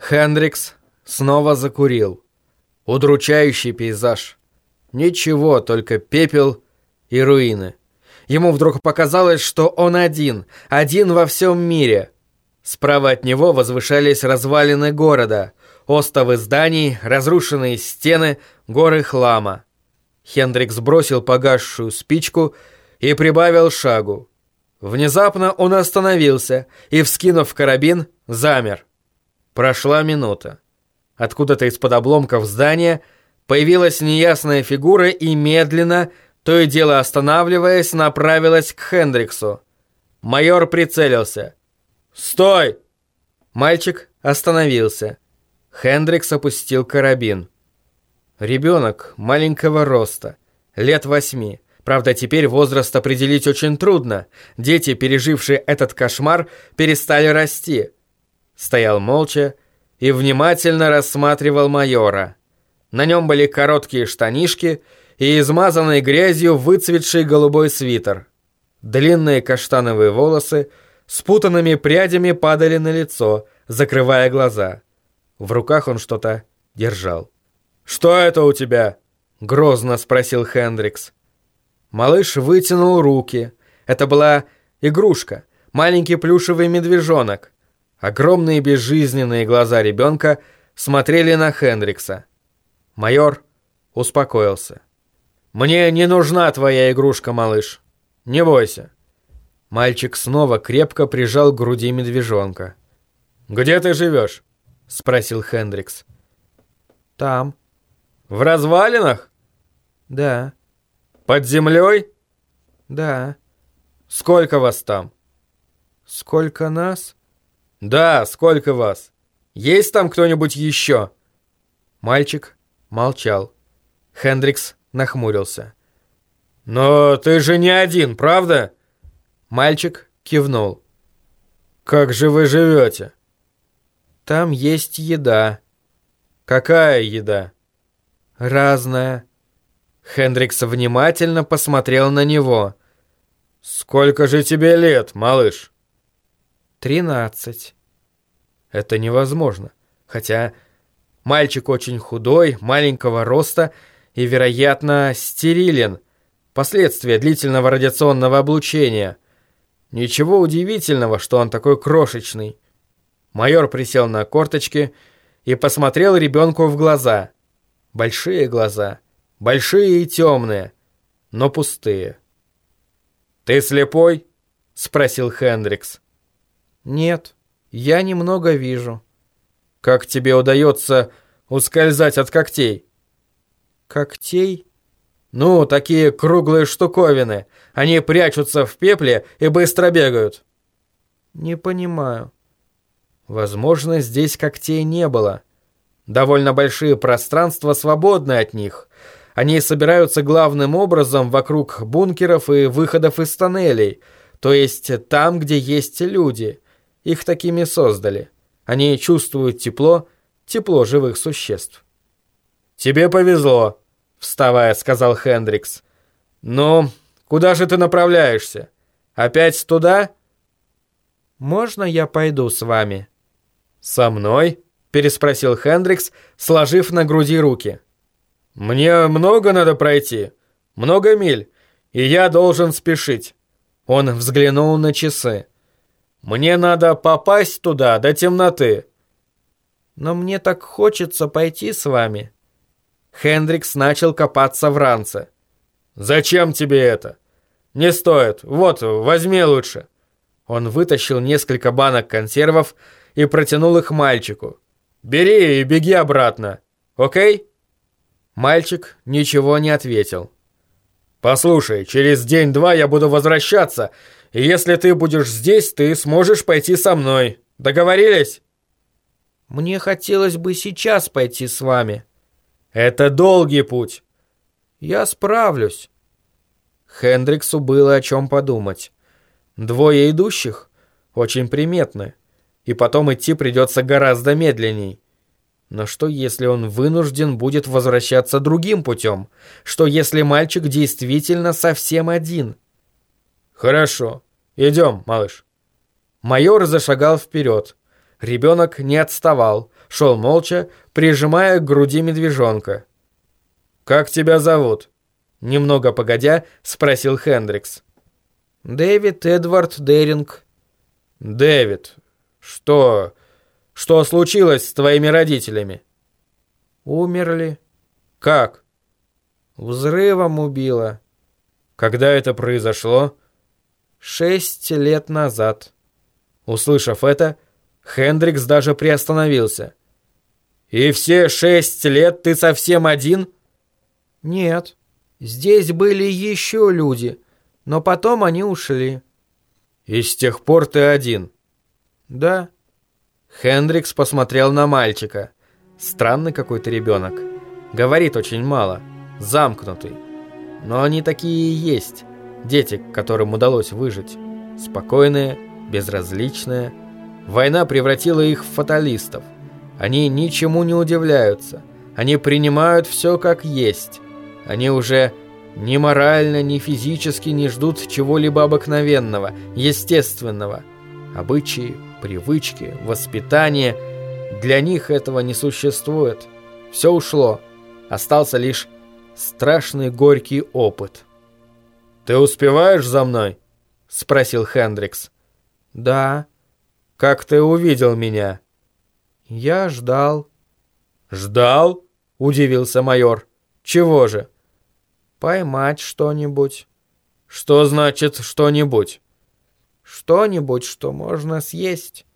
Хендрикс снова закурил. Удручающий пейзаж. Ничего, только пепел и руины. Ему вдруг показалось, что он один, один во всем мире. Справа от него возвышались развалины города, остовы зданий, разрушенные стены, горы хлама. Хендрикс бросил погасшую спичку и прибавил шагу. Внезапно он остановился и, вскинув карабин, замер. Прошла минута. Откуда-то из-под обломков здания появилась неясная фигура и медленно, то и дело останавливаясь, направилась к Хендриксу. Майор прицелился. «Стой!» Мальчик остановился. Хендрикс опустил карабин. Ребенок маленького роста, лет восьми. Правда, теперь возраст определить очень трудно. Дети, пережившие этот кошмар, перестали расти. Стоял молча и внимательно рассматривал майора. На нем были короткие штанишки и измазанный грязью выцветший голубой свитер. Длинные каштановые волосы спутанными прядями падали на лицо, закрывая глаза. В руках он что-то держал. «Что это у тебя?» — грозно спросил Хендрикс. Малыш вытянул руки. Это была игрушка, маленький плюшевый медвежонок. Огромные безжизненные глаза ребенка смотрели на Хендрикса. Майор успокоился. «Мне не нужна твоя игрушка, малыш. Не бойся». Мальчик снова крепко прижал к груди медвежонка. «Где ты живешь?» — спросил Хендрикс. «Там», в развалинах? Да. Под землей? Да. Сколько вас там? Сколько нас? Да, сколько вас? Есть там кто-нибудь еще? Мальчик молчал. Хендрикс нахмурился. «Но ты же не один, правда?» Мальчик кивнул. «Как же вы живете?» «Там есть еда». «Какая еда?» разное». Хендрикс внимательно посмотрел на него. «Сколько же тебе лет, малыш?» «Тринадцать». «Это невозможно. Хотя мальчик очень худой, маленького роста и, вероятно, стерилен. Последствия длительного радиационного облучения. Ничего удивительного, что он такой крошечный». Майор присел на корточки и посмотрел ребенку в глаза – Большие глаза, большие и темные, но пустые. «Ты слепой?» — спросил Хендрикс. «Нет, я немного вижу». «Как тебе удается ускользать от когтей?» «Когтей?» «Ну, такие круглые штуковины. Они прячутся в пепле и быстро бегают». «Не понимаю». Возможно, здесь когтей не было. Довольно большие пространства свободны от них. Они собираются главным образом вокруг бункеров и выходов из тоннелей, то есть там, где есть люди. Их такими создали. Они чувствуют тепло, тепло живых существ. «Тебе повезло», — вставая, сказал Хендрикс. «Ну, куда же ты направляешься? Опять туда?» «Можно я пойду с вами?» «Со мной?» переспросил Хендрикс, сложив на груди руки. «Мне много надо пройти, много миль, и я должен спешить». Он взглянул на часы. «Мне надо попасть туда до темноты». «Но мне так хочется пойти с вами». Хендрикс начал копаться в ранце. «Зачем тебе это?» «Не стоит. Вот, возьми лучше». Он вытащил несколько банок консервов и протянул их мальчику. Бери и беги обратно. Окей?» Мальчик ничего не ответил. «Послушай, через день-два я буду возвращаться, и если ты будешь здесь, ты сможешь пойти со мной. Договорились?» «Мне хотелось бы сейчас пойти с вами». «Это долгий путь». «Я справлюсь». Хендриксу было о чем подумать. Двое идущих очень приметны и потом идти придется гораздо медленней. Но что если он вынужден будет возвращаться другим путем? Что если мальчик действительно совсем один? Хорошо, идем, малыш. Майор зашагал вперед. Ребенок не отставал, шел молча, прижимая к груди медвежонка. «Как тебя зовут?» Немного погодя, спросил Хендрикс. «Дэвид Эдвард Деринг». «Дэвид, что... что случилось с твоими родителями?» «Умерли». «Как?» «Взрывом убило». «Когда это произошло?» «Шесть лет назад». Услышав это, Хендрикс даже приостановился. «И все шесть лет ты совсем один?» «Нет, здесь были еще люди, но потом они ушли». «И с тех пор ты один?» «Да». Хендрикс посмотрел на мальчика. Странный какой-то ребенок. Говорит очень мало, замкнутый. Но они такие и есть. Дети, которым удалось выжить. Спокойные, безразличные. Война превратила их в фаталистов. Они ничему не удивляются. Они принимают все как есть. Они уже ни морально, ни физически не ждут чего-либо обыкновенного, естественного. Обычаи, привычки, воспитание – для них этого не существует. Все ушло. Остался лишь страшный горький опыт. «Ты успеваешь за мной?» — спросил Хендрикс. «Да». «Как ты увидел меня?» «Я ждал». «Ждал?» — удивился майор. «Чего же?» «Поймать что-нибудь». «Что значит что-нибудь?» «Что-нибудь, что можно съесть».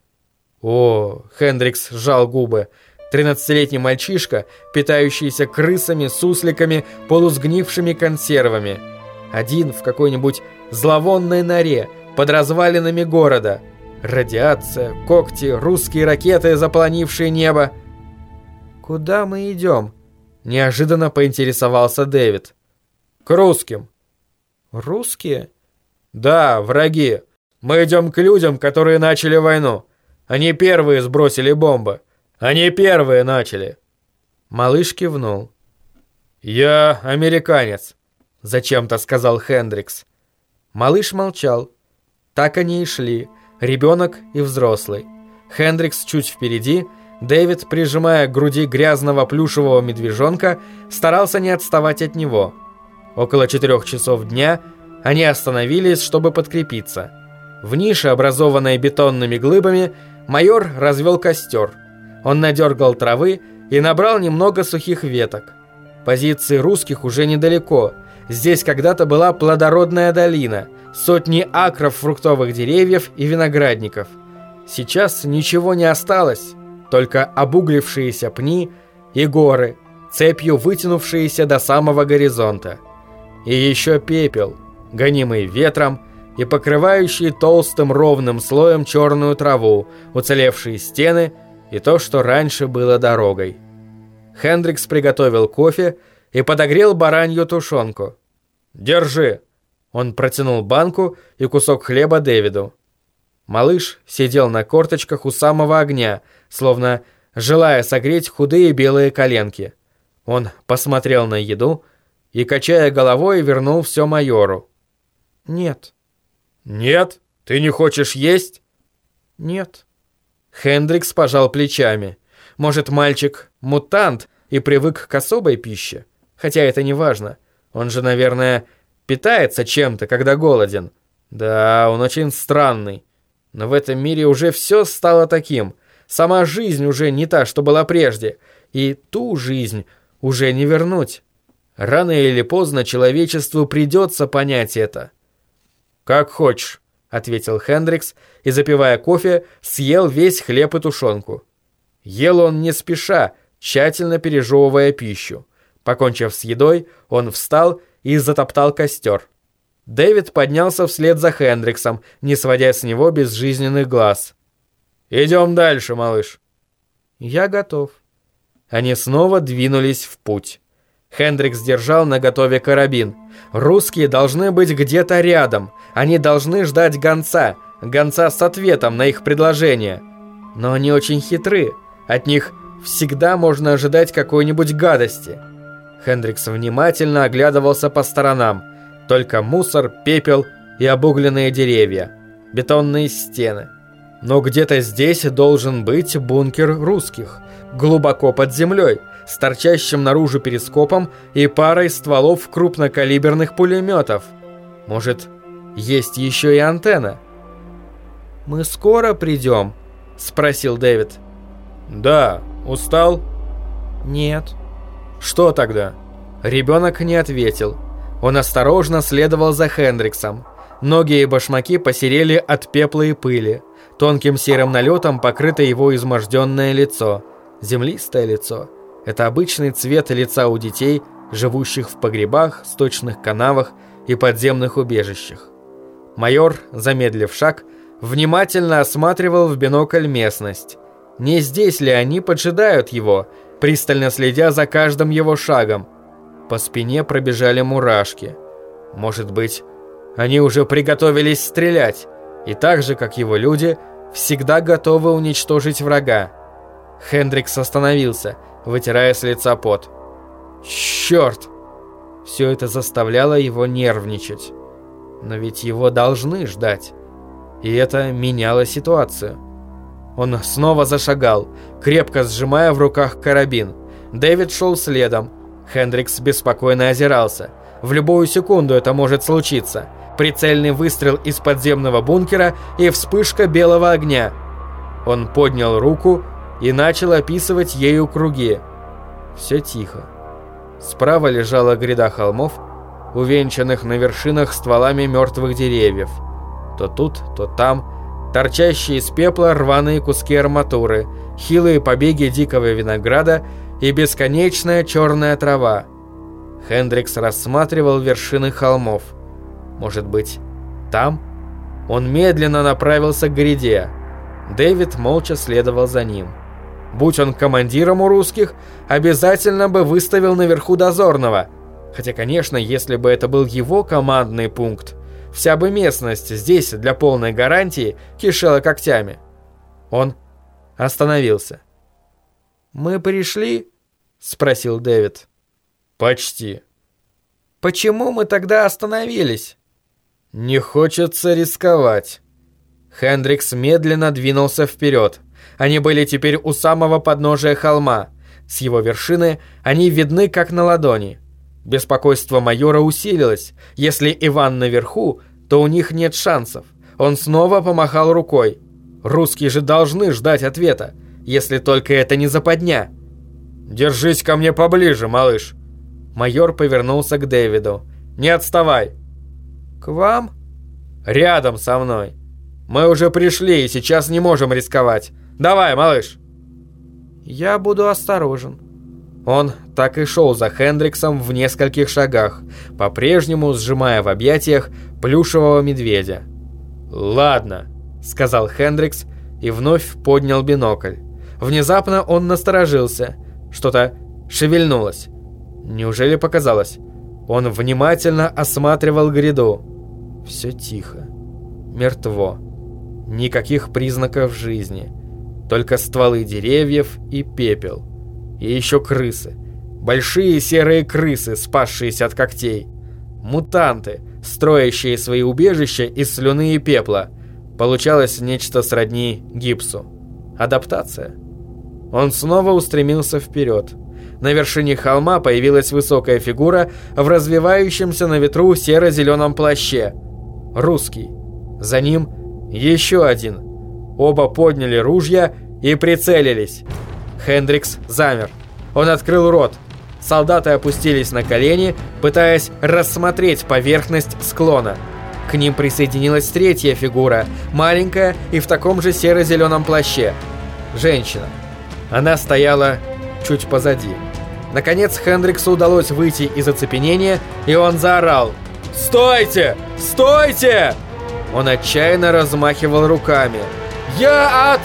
О, Хендрикс сжал губы. Тринадцатилетний мальчишка, питающийся крысами, сусликами, полусгнившими консервами. Один в какой-нибудь зловонной норе, под развалинами города. Радиация, когти, русские ракеты, заполонившие небо. «Куда мы идем?» Неожиданно поинтересовался Дэвид. «К русским». «Русские?» «Да, враги. Мы идем к людям, которые начали войну. Они первые сбросили бомбы. Они первые начали. Малыш кивнул. «Я американец», — зачем-то сказал Хендрикс. Малыш молчал. Так они и шли, ребенок и взрослый. Хендрикс чуть впереди, Дэвид, прижимая к груди грязного плюшевого медвежонка, старался не отставать от него. Около четырех часов дня они остановились, чтобы подкрепиться. В нише, образованной бетонными глыбами, Майор развел костер. Он надергал травы и набрал немного сухих веток. Позиции русских уже недалеко. Здесь когда-то была плодородная долина, сотни акров фруктовых деревьев и виноградников. Сейчас ничего не осталось, только обуглившиеся пни и горы, цепью вытянувшиеся до самого горизонта. И еще пепел, гонимый ветром, и покрывающие толстым ровным слоем черную траву, уцелевшие стены и то, что раньше было дорогой. Хендрикс приготовил кофе подогрел баранью тушенку. «Держи!» Он протянул банку и кусок хлеба Дэвиду. Малыш сидел на корточках у самого огня, словно желая согреть худые белые коленки. Он посмотрел на еду и, качая головой, вернул все майору. «Нет», «Нет? Ты не хочешь есть?» «Нет». Хендрикс пожал плечами. «Может, мальчик мутант и привык к особой пище? Хотя это не важно. Он же, наверное, питается чем-то, когда голоден. Да, он очень странный. Но в этом мире уже все стало таким. Сама жизнь уже не та, что была прежде. И ту жизнь уже не вернуть. Рано или поздно человечеству придется понять это. «Как хочешь», — ответил Хендрикс и, запивая кофе, съел весь хлеб и тушенку. Ел он не спеша, тщательно пережевывая пищу. Покончив с едой, он встал и затоптал костер. Дэвид поднялся вслед за Хендриксом, не сводя с него безжизненных глаз. «Идем дальше, малыш». «Я готов». Они снова двинулись в путь. Хендрикс держал наготове карабин. Русские должны быть где-то рядом. Они должны ждать гонца. Гонца с ответом на их предложение. Но они очень хитры. От них всегда можно ожидать какой-нибудь гадости. Хендрикс внимательно оглядывался по сторонам. Только мусор, пепел и обугленные деревья. Бетонные стены. Но где-то здесь должен быть бункер русских, глубоко под землей, с торчащим наружу перископом и парой стволов крупнокалиберных пулеметов. Может, есть еще и антенна? «Мы скоро придем?» – спросил Дэвид. «Да. Устал?» «Нет». «Что тогда?» Ребенок не ответил. Он осторожно следовал за Хендриксом. Ноги и башмаки посерели от пепла и пыли. Тонким серым налетом покрыто его изможденное лицо. Землистое лицо. Это обычный цвет лица у детей, живущих в погребах, сточных канавах и подземных убежищах. Майор, замедлив шаг, внимательно осматривал в бинокль местность. Не здесь ли они поджидают его, пристально следя за каждым его шагом? По спине пробежали мурашки. Может быть, они уже приготовились стрелять, и так же, как его люди, всегда готовы уничтожить врага. Хендрикс остановился, вытирая с лица пот. «Черт!» Все это заставляло его нервничать. Но ведь его должны ждать. И это меняло ситуацию. Он снова зашагал, крепко сжимая в руках карабин. Дэвид шел следом. Хендрикс беспокойно озирался. В любую секунду это может случиться. Прицельный выстрел из подземного бункера и вспышка белого огня. Он поднял руку и начал описывать ею круги. Все тихо. Справа лежала гряда холмов, увенчанных на вершинах стволами мертвых деревьев. То тут, то там, торчащие из пепла рваные куски арматуры, хилые побеги дикого винограда и бесконечная черная трава. Хендрикс рассматривал вершины холмов. Может быть, там? Он медленно направился к гряде. Дэвид молча следовал за ним. Будь он командиром у русских, обязательно бы выставил наверху дозорного. Хотя, конечно, если бы это был его командный пункт, вся бы местность здесь для полной гарантии кишела когтями. Он остановился. «Мы пришли?» — спросил Дэвид. «Почти». «Почему мы тогда остановились?» «Не хочется рисковать». Хендрикс медленно двинулся вперед. Они были теперь у самого подножия холма. С его вершины они видны как на ладони. Беспокойство майора усилилось. Если Иван наверху, то у них нет шансов. Он снова помахал рукой. Русские же должны ждать ответа, если только это не западня. «Держись ко мне поближе, малыш». Майор повернулся к Дэвиду. «Не отставай». «К вам?» «Рядом со мной. Мы уже пришли и сейчас не можем рисковать. Давай, малыш!» «Я буду осторожен». Он так и шел за Хендриксом в нескольких шагах, по-прежнему сжимая в объятиях плюшевого медведя. «Ладно», — сказал Хендрикс и вновь поднял бинокль. Внезапно он насторожился. Что-то шевельнулось. Неужели показалось? Он внимательно осматривал гряду. Все тихо. Мертво. Никаких признаков жизни. Только стволы деревьев и пепел. И еще крысы. Большие серые крысы, спасшиеся от когтей. Мутанты, строящие свои убежища из слюны и пепла. Получалось нечто сродни гипсу. Адаптация. Он снова устремился вперед. На вершине холма появилась высокая фигура в развивающемся на ветру серо-зеленом плаще. Русский. За ним еще один. Оба подняли ружья и прицелились. Хендрикс замер. Он открыл рот. Солдаты опустились на колени, пытаясь рассмотреть поверхность склона. К ним присоединилась третья фигура, маленькая и в таком же серо-зеленом плаще. Женщина. Она стояла чуть позади. Наконец Хендриксу удалось выйти из оцепенения, и он заорал «Стойте! Стойте!» Он отчаянно размахивал руками. «Я от...»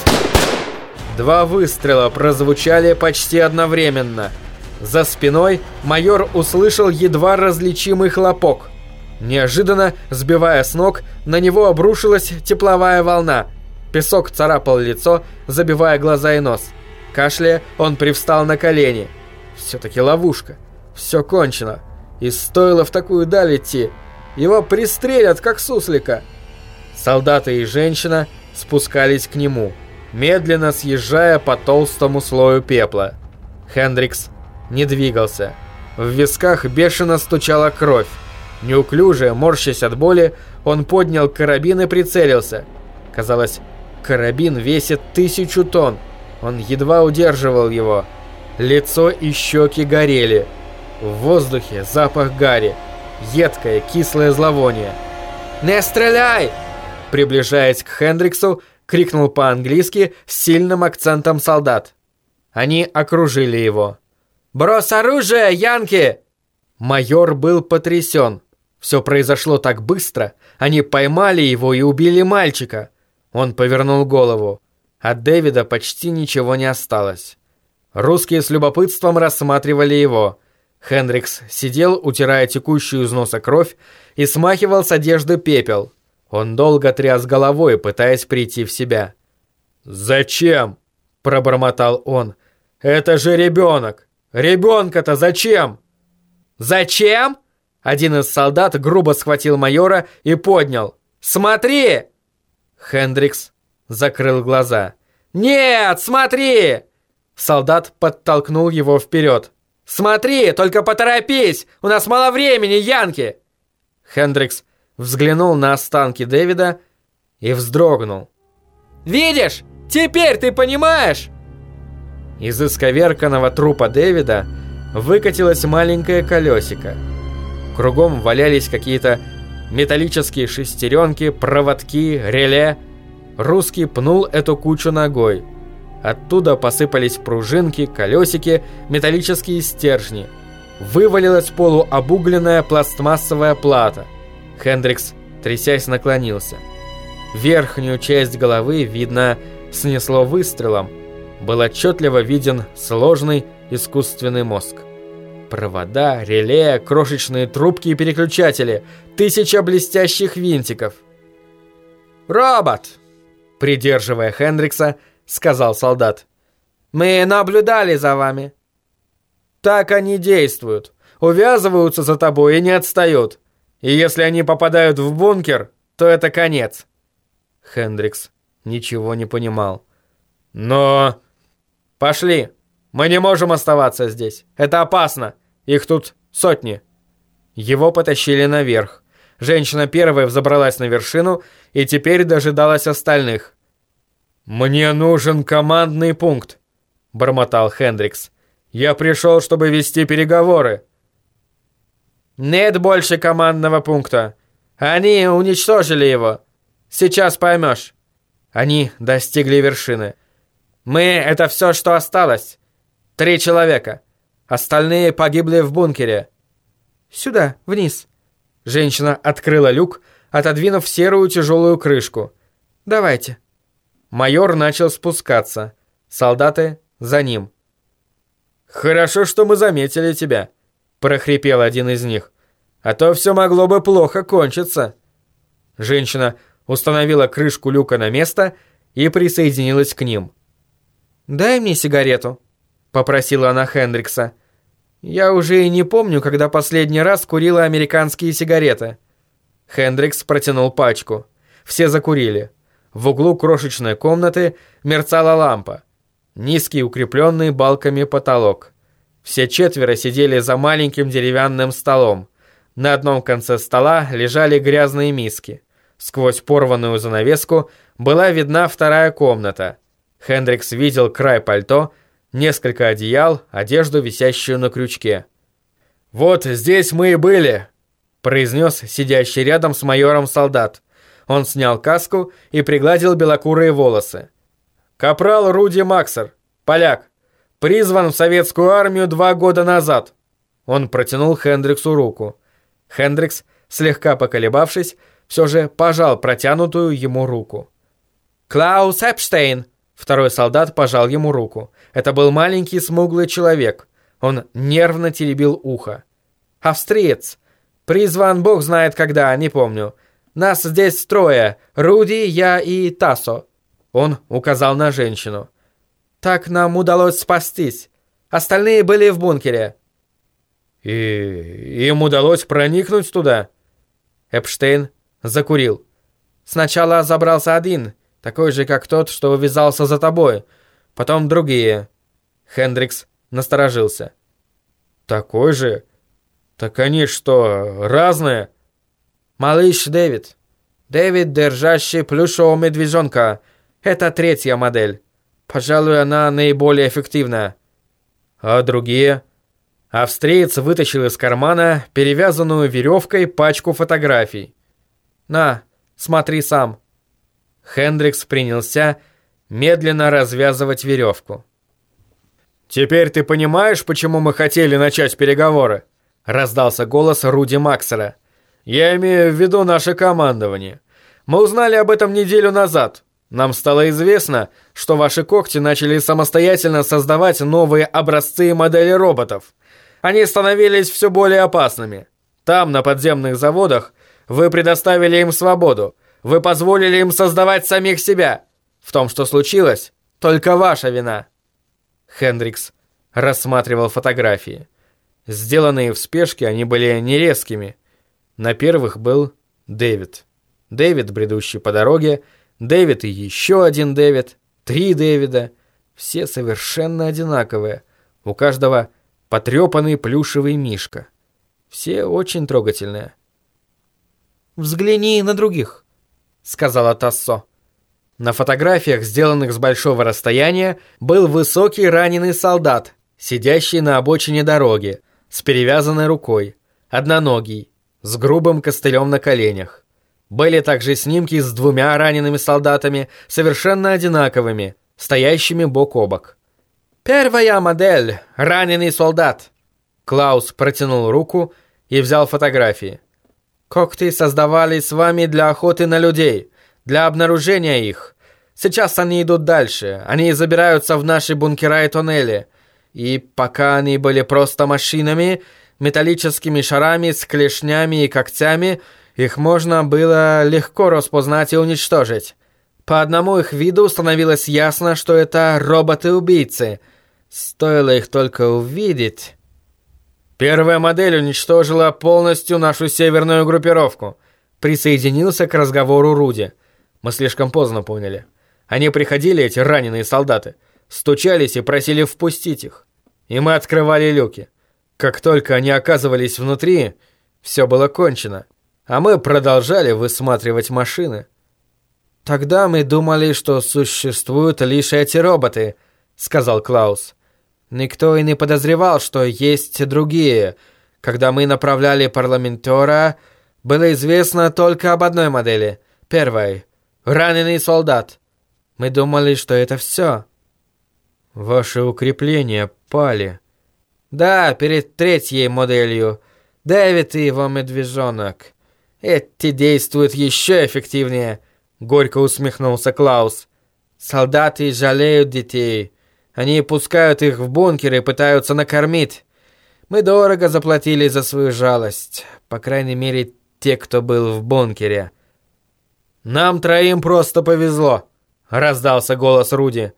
Два выстрела прозвучали почти одновременно. За спиной майор услышал едва различимый хлопок. Неожиданно, сбивая с ног, на него обрушилась тепловая волна. Песок царапал лицо, забивая глаза и нос. Кашляя, он привстал на колени. Все-таки ловушка. Все кончено. И стоило в такую даль идти. Его пристрелят, как суслика. Солдаты и женщина спускались к нему, медленно съезжая по толстому слою пепла. Хендрикс не двигался. В висках бешено стучала кровь. Неуклюже, морщась от боли, он поднял карабин и прицелился. Казалось, карабин весит тысячу тонн. Он едва удерживал его. Лицо и щеки горели. В воздухе запах гари. Едкое, кислое зловоние. «Не стреляй!» Приближаясь к Хендриксу, крикнул по-английски с сильным акцентом солдат. Они окружили его. «Брось оружие, Янки!» Майор был потрясен. Все произошло так быстро. Они поймали его и убили мальчика. Он повернул голову. От Дэвида почти ничего не осталось. Русские с любопытством рассматривали его. Хендрикс сидел, утирая текущую из носа кровь, и смахивал с одежды пепел. Он долго тряс головой, пытаясь прийти в себя. «Зачем?» – пробормотал он. «Это же ребенок! Ребенка-то зачем?» «Зачем?» Один из солдат грубо схватил майора и поднял. «Смотри!» Хендрикс закрыл глаза. «Нет, смотри!» Солдат подтолкнул его вперед. «Смотри, только поторопись! У нас мало времени, Янки!» Хендрикс взглянул на останки Дэвида и вздрогнул. «Видишь? Теперь ты понимаешь?» Из исковерканного трупа Дэвида выкатилось маленькое колесико. Кругом валялись какие-то металлические шестеренки, проводки, реле. Русский пнул эту кучу ногой. Оттуда посыпались пружинки, колесики, металлические стержни. Вывалилась полуобугленная пластмассовая плата. Хендрикс, трясясь, наклонился. Верхнюю часть головы, видно, снесло выстрелом. Был отчетливо виден сложный искусственный мозг. Провода, реле, крошечные трубки и переключатели, тысяча блестящих винтиков. «Робот!» Придерживая Хендрикса, сказал солдат. «Мы наблюдали за вами». «Так они действуют. Увязываются за тобой и не отстают. И если они попадают в бункер, то это конец». Хендрикс ничего не понимал. «Но...» «Пошли. Мы не можем оставаться здесь. Это опасно. Их тут сотни». Его потащили наверх. Женщина первая взобралась на вершину и теперь дожидалась остальных. «Мне нужен командный пункт», — бормотал Хендрикс. «Я пришел, чтобы вести переговоры». «Нет больше командного пункта. Они уничтожили его. Сейчас поймешь». Они достигли вершины. «Мы — это все, что осталось. Три человека. Остальные погибли в бункере». «Сюда, вниз». Женщина открыла люк, отодвинув серую тяжелую крышку. «Давайте». Майор начал спускаться. Солдаты за ним. «Хорошо, что мы заметили тебя», — прохрипел один из них. «А то все могло бы плохо кончиться». Женщина установила крышку люка на место и присоединилась к ним. «Дай мне сигарету», — попросила она Хендрикса. «Я уже и не помню, когда последний раз курила американские сигареты». Хендрикс протянул пачку. Все закурили. В углу крошечной комнаты мерцала лампа. Низкий укрепленный балками потолок. Все четверо сидели за маленьким деревянным столом. На одном конце стола лежали грязные миски. Сквозь порванную занавеску была видна вторая комната. Хендрикс видел край пальто, несколько одеял, одежду, висящую на крючке. «Вот здесь мы и были», — произнес сидящий рядом с майором солдат. Он снял каску и пригладил белокурые волосы. «Капрал Руди Максер, поляк, призван в советскую армию два года назад». Он протянул Хендриксу руку. Хендрикс, слегка поколебавшись, все же пожал протянутую ему руку. «Клаус Эпштейн!» Второй солдат пожал ему руку. Это был маленький смуглый человек. Он нервно теребил ухо. «Австриец! Призван бог знает когда, не помню. Нас здесь трое. Руди, я и Тасо». Он указал на женщину. «Так нам удалось спастись. Остальные были в бункере». «И им удалось проникнуть туда?» Эпштейн закурил. «Сначала забрался один, Такой же, как тот, что увязался за тобой. Потом другие. Хендрикс насторожился. Такой же? Так они что, разные? Малыш Дэвид. Дэвид, держащий плюшевого медвежонка. Это третья модель. Пожалуй, она наиболее эффективная. А другие? Австриец вытащил из кармана перевязанную веревкой пачку фотографий. «На, смотри сам». Хендрикс принялся медленно развязывать веревку. «Теперь ты понимаешь, почему мы хотели начать переговоры?» Раздался голос Руди Максера. «Я имею в виду наше командование. Мы узнали об этом неделю назад. Нам стало известно, что ваши когти начали самостоятельно создавать новые образцы и модели роботов. Они становились все более опасными. Там, на подземных заводах, вы предоставили им свободу. Вы позволили им создавать самих себя. В том, что случилось, только ваша вина». Хендрикс рассматривал фотографии. Сделанные в спешке, они были нерезкими. На первых был Дэвид. Дэвид, бредущий по дороге, Дэвид и еще один Дэвид, три Дэвида. Все совершенно одинаковые. У каждого потрепанный плюшевый мишка. Все очень трогательные. «Взгляни на других», — сказала Тассо. На фотографиях, сделанных с большого расстояния, был высокий раненый солдат, сидящий на обочине дороги, с перевязанной рукой, одноногий, с грубым костылем на коленях. Были также снимки с двумя ранеными солдатами, совершенно одинаковыми, стоящими бок о бок. «Первая модель. Раненый солдат». Клаус протянул руку и взял фотографии. «Когти создавались с вами для охоты на людей, для обнаружения их. Сейчас они идут дальше. Они забираются в наши бункера и тоннели. И пока они были просто машинами, металлическими шарами с клешнями и когтями, их можно было легко распознать и уничтожить. По одному их виду становилось ясно, что это роботы-убийцы – Стоило их только увидеть. Первая модель уничтожила полностью нашу северную группировку. Присоединился к разговору Руди. Мы слишком поздно поняли. Они приходили, эти раненые солдаты, стучались и просили впустить их. И мы открывали люки. Как только они оказывались внутри, все было кончено. А мы продолжали высматривать машины. «Тогда мы думали, что существуют лишь эти роботы», — сказал Клаус. Никто и не подозревал, что есть другие. Когда мы направляли парламентера, было известно только об одной модели. Первой. Раненый солдат. Мы думали, что это все. Ваши укрепления пали. Да, перед третьей моделью. Дэвид и его медвежонок. Эти действуют еще эффективнее. Горько усмехнулся Клаус. Солдаты жалеют детей. Они пускают их в бункер и пытаются накормить. Мы дорого заплатили за свою жалость. По крайней мере, те, кто был в бункере. «Нам троим просто повезло», — раздался голос Руди.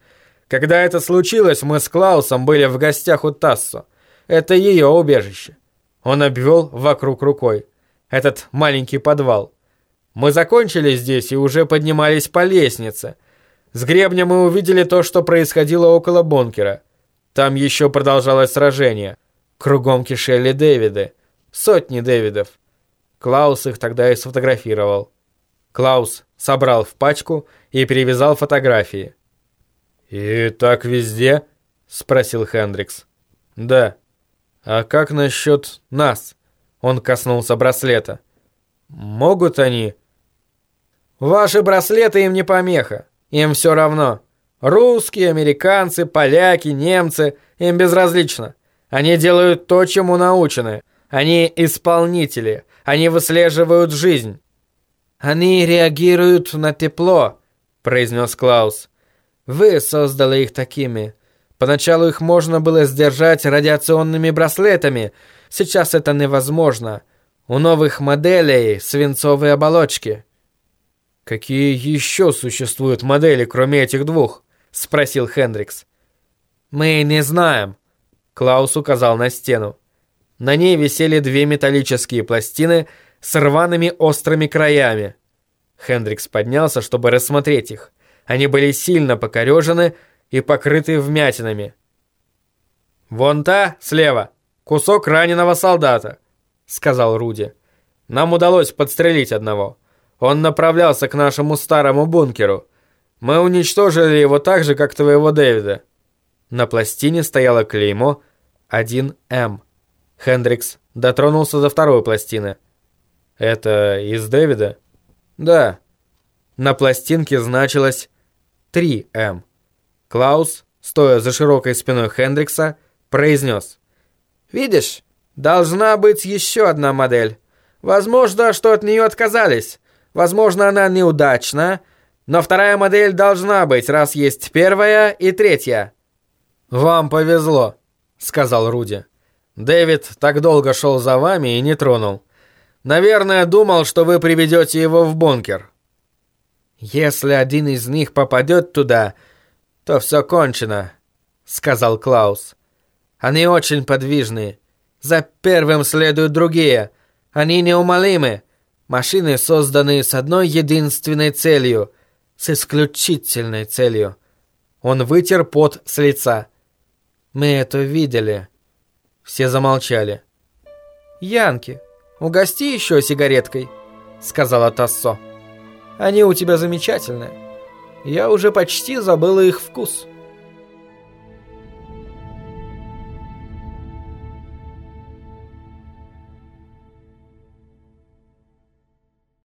«Когда это случилось, мы с Клаусом были в гостях у Тассо. Это ее убежище». Он обвел вокруг рукой. Этот маленький подвал. Мы закончили здесь и уже поднимались по лестнице — с гребня мы увидели то, что происходило около бункера. Там еще продолжалось сражение. Кругом кишели Дэвиды. Сотни Дэвидов. Клаус их тогда и сфотографировал. Клаус собрал в пачку и перевязал фотографии. «И так везде?» — спросил Хендрикс. «Да. А как насчет нас?» Он коснулся браслета. «Могут они?» «Ваши браслеты им не помеха. Им все равно. Русские, американцы, поляки, немцы, им безразлично. Они делают то, чему научены. Они исполнители. Они выслеживают жизнь. Они реагируют на тепло, произнес Клаус. Вы создали их такими. Поначалу их можно было сдержать радиационными браслетами. Сейчас это невозможно. У новых моделей свинцовые оболочки. «Какие еще существуют модели, кроме этих двух?» — спросил Хендрикс. «Мы не знаем», — Клаус указал на стену. На ней висели две металлические пластины с рваными острыми краями. Хендрикс поднялся, чтобы рассмотреть их. Они были сильно покорежены и покрыты вмятинами. «Вон та, слева, кусок раненого солдата», — сказал Руди. «Нам удалось подстрелить одного. Он направлялся к нашему старому бункеру. Мы уничтожили его так же, как твоего Дэвида». На пластине стояло клеймо 1М. Хендрикс дотронулся до второй пластины. «Это из Дэвида?» «Да». На пластинке значилось 3М. Клаус, стоя за широкой спиной Хендрикса, произнес. «Видишь, должна быть еще одна модель. Возможно, что от нее отказались. Возможно, она неудачна, но вторая модель должна быть, раз есть первая и третья». «Вам повезло», — сказал Руди. «Дэвид так долго шел за вами и не тронул. Наверное, думал, что вы приведете его в бункер». «Если один из них попадет туда, то все кончено», — сказал Клаус. «Они очень подвижны. За первым следуют другие. Они неумолимы. Машины созданы с одной единственной целью, с исключительной целью». Он вытер пот с лица. «Мы это видели». Все замолчали. «Янки, угости еще сигареткой», — сказала Тассо. Они у тебя замечательные. Я уже почти забыла их вкус».